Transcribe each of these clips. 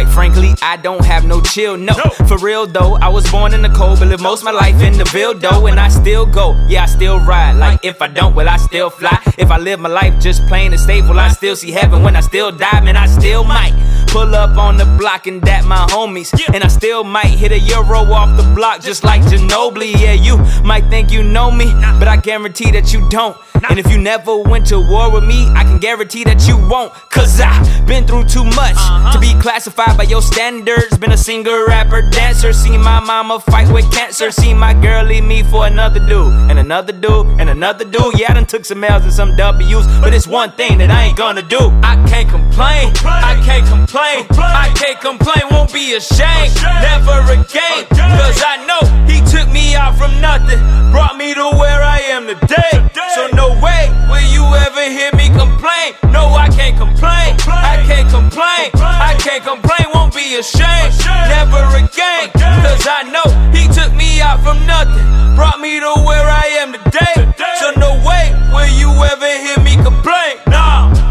Quite frankly, I don't have no chill, no. For real though, I was born in the cold, but live most of my life in the though, and I still go. Yeah, I still ride. Like if I don't, will I still fly? If I live my life just plain and stable, will I still see heaven when I still die? Man, I still might. Pull up on the block and dat my homies. And I still might hit a euro off the block just like Ginobili. Yeah, you might think you know me, but I guarantee that you don't. And if you never went to war with me, I can guarantee that you won't. Cause I've been through too much to be uh-huh. classified by your standards. Been a singer, rapper, dancer. Seen my mama fight with cancer. Seen my girl leave me for another dude. And another dude, and another dude. Yeah, I done took some L's and some W's. But it's one thing that I ain't gonna do. I can't complain. I can't complain. I can't complain. Won't be ashamed. Never again. Cause I know he took me out from nothing. Brought me to where I am today. So no way will you ever hear me complain. No, I can't complain. I can't complain. I can't complain. Won't be ashamed. Never again. Cause I know he took me out from nothing. Brought me to where I am today. So no way will you ever hear me complain. Nah.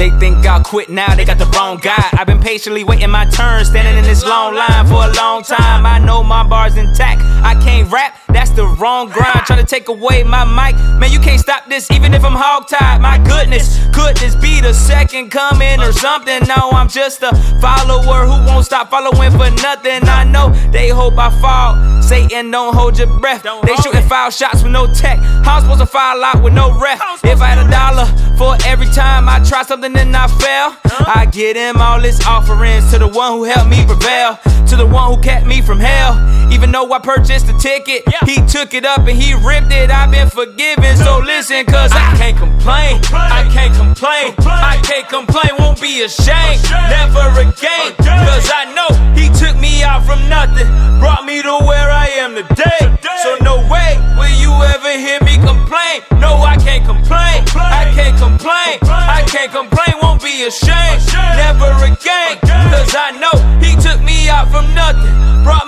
They think I'll quit now, they got the wrong guy. I've been patiently waiting my turn, standing in this long line for a long time. I know my bar's intact. I can't rap, that's the wrong grind. Try to take away my mic. Man, you can't stop this even if I'm hogtied. My goodness, could this be the second coming or something? No, I'm just a follower who won't stop following for nothing. I know they hope I fall. Satan, don't hold your breath. They shooting foul shots with no tech. How I'm supposed to foul out with no ref? If I had a dollar for every time I try something and I fail, I get him all his offerings to the one who helped me prevail, to the one who kept me from hell. Even though I purchased the ticket, he took it up and he ripped it. I've been forgiven, so listen, cause I can't complain. I can't complain. I can't complain, won't be ashamed. Never again, cause I know he took can't complain. I can't complain. I can't complain, won't be ashamed. Never again, cause I know he took me out from nothing, brought